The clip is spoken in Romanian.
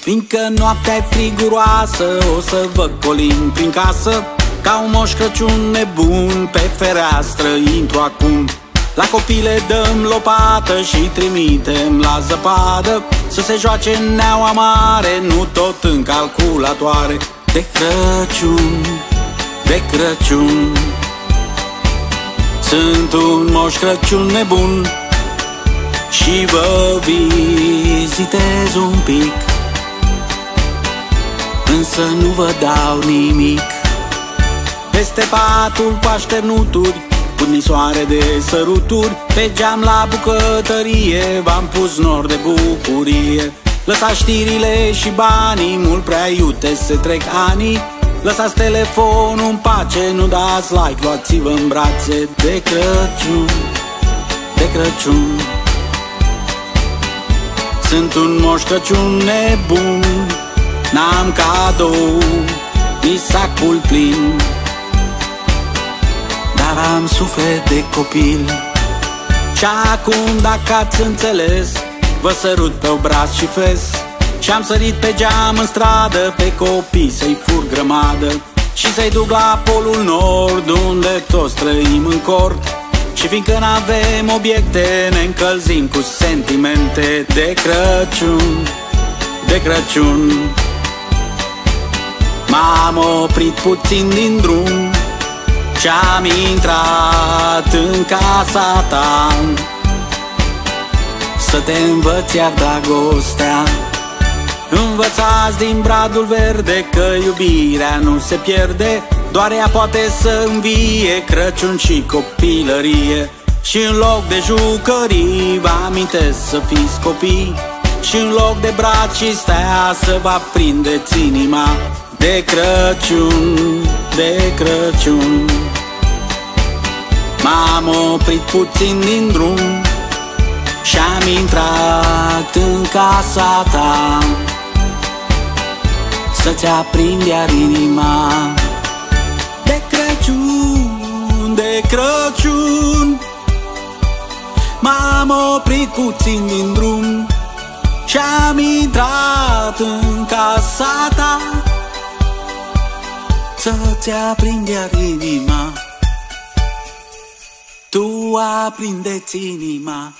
Fiindcă noaptea e friguroasă O să vă colim prin casă. Ca un moș Crăciun nebun Pe fereastră intru acum. La copile dăm lopată și trimitem la zăpadă. Să se joace în neaua mare, nu tot în calculatoare. De Crăciun, de Crăciun. Sunt un moș Crăciun nebun Și vă vizitez un pic Însă nu vă dau nimic. Peste patul cu așternuturi Furnisoare de săruturi Pe geam la bucătărie V-am pus nor de bucurie. Lăsați știrile și banii Mult prea iute se trec ani Lăsați telefonul în pace Nu dați like, luați-vă în brațe De Crăciun De Crăciun. Sunt un moș Crăciun nebun N-am cadou Nici sacul plin dar am suflet de copil. Și acum dacă ați înțeles Vă sărut pe obraz și fes. Și-am sărit pe geam în stradă Pe copii să-i fur grămadă. Și să-i duc la polul nord Unde toți trăim în cort. Și fiindcă n-avem obiecte Ne încălzim cu sentimente De Crăciun De Crăciun M-am oprit puțin din drum și-am intrat în casa ta. Să te învăț iar dragostea. Învățați din bradul verde că iubirea nu se pierde Doar ea poate să învie Crăciun și copilărie. Și în loc de jucării vă amintesc să fiți copii. Și în loc de braț și stea să vă aprindeți inima De Crăciun, de Crăciun. M-am oprit puțin din drum Și-am intrat în casa ta. Să-ți aprind iar inima De Crăciun, de Crăciun. M-am oprit puțin din drum Și-am intrat în casa ta co te aprinde anima, tú aprendes inima.